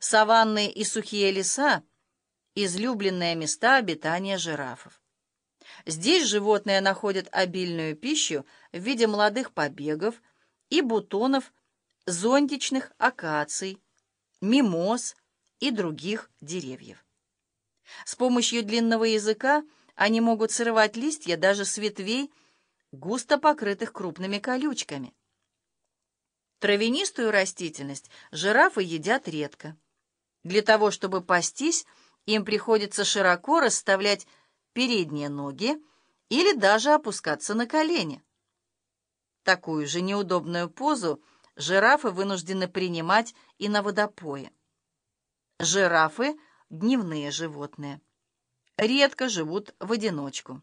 Саванны и сухие леса — излюбленные места обитания жирафов. Здесь животные находят обильную пищу в виде молодых побегов и бутонов зонтичных акаций, мимоз и других деревьев. С помощью длинного языка они могут срывать листья даже с ветвей, густо покрытых крупными колючками. Травянистую растительность жирафы едят редко. Для того, чтобы пастись, им приходится широко расставлять передние ноги или даже опускаться на колени. Такую же неудобную позу жирафы вынуждены принимать и на водопое. Жирафы – дневные животные. Редко живут в одиночку.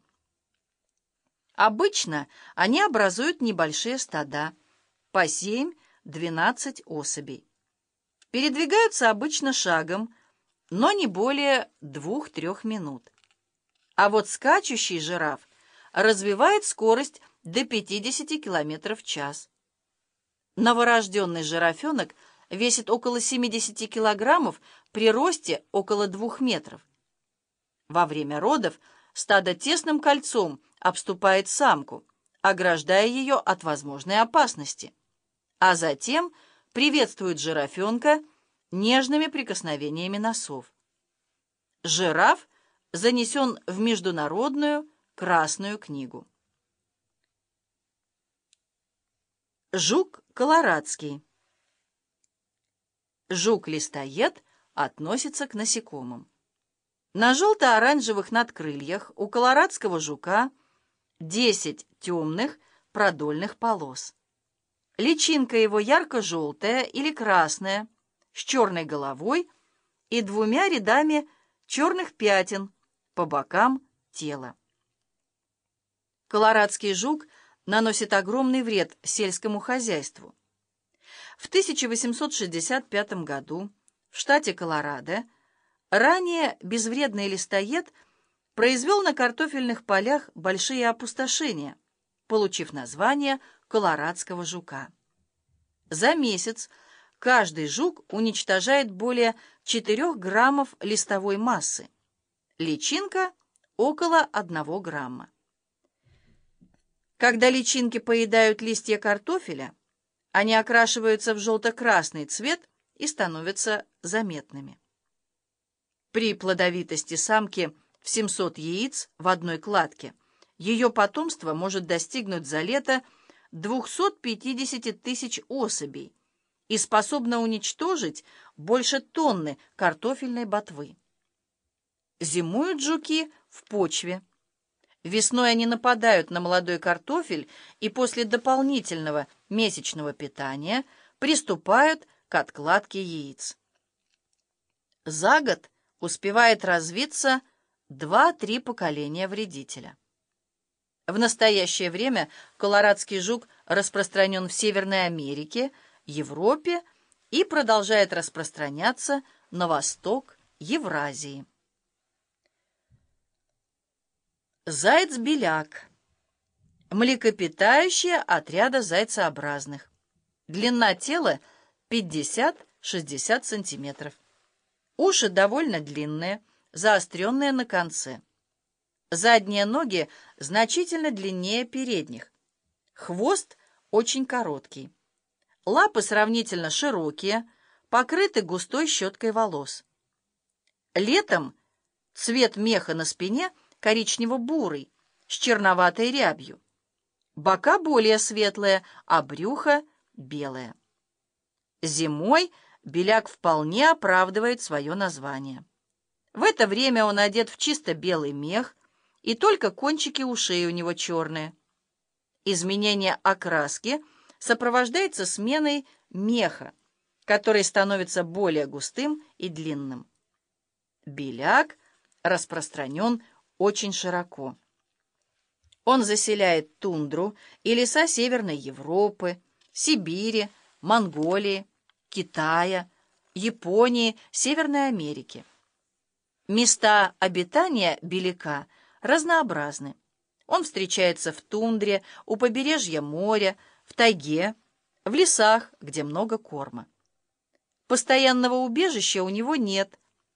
Обычно они образуют небольшие стада, по 7-12 особей. Передвигаются обычно шагом, но не более 2-3 минут. А вот скачущий жираф развивает скорость до 50 км в час. Новорожденный жирафенок весит около 70 килограммов при росте около 2 метров. Во время родов стадо тесным кольцом обступает самку, ограждая ее от возможной опасности, а затем приветствует жирафенка нежными прикосновениями носов. Жираф занесен в Международную Красную книгу. Жук колорадский. Жук-листоед относится к насекомым. На желто-оранжевых надкрыльях у колорадского жука 10 темных продольных полос. Личинка его ярко-желтая или красная, с черной головой и двумя рядами черных пятен по бокам тела. Колорадский жук наносит огромный вред сельскому хозяйству. В 1865 году в штате Колорадо ранее безвредный листоед произвел на картофельных полях большие опустошения, получив название колорадского жука. За месяц каждый жук уничтожает более 4 граммов листовой массы. Личинка – около 1 грамма. Когда личинки поедают листья картофеля, они окрашиваются в желто-красный цвет и становятся заметными. При плодовитости самки в 700 яиц в одной кладке ее потомство может достигнуть за лето 250 тысяч особей и способно уничтожить больше тонны картофельной ботвы. Зимуют жуки в почве. Весной они нападают на молодой картофель и после дополнительного месячного питания приступают к откладке яиц. За год успевает развиться 2-3 поколения вредителя. В настоящее время колорадский жук распространен в Северной Америке, Европе и продолжает распространяться на восток Евразии. Заяц-беляк. Млекопитающее отряда зайцеобразных. Длина тела 50-60 см. Уши довольно длинные, заостренные на конце. Задние ноги значительно длиннее передних. Хвост очень короткий. Лапы сравнительно широкие, покрыты густой щеткой волос. Летом цвет меха на спине – коричнево-бурый, с черноватой рябью. Бока более светлые, а брюхо белое. Зимой беляк вполне оправдывает свое название. В это время он одет в чисто белый мех, и только кончики ушей у него черные. Изменение окраски сопровождается сменой меха, который становится более густым и длинным. Беляк распространен очень широко. Он заселяет тундру и леса Северной Европы, Сибири, Монголии, Китая, Японии, Северной Америки. Места обитания беляка разнообразны. Он встречается в тундре, у побережья моря, в тайге, в лесах, где много корма. Постоянного убежища у него нет,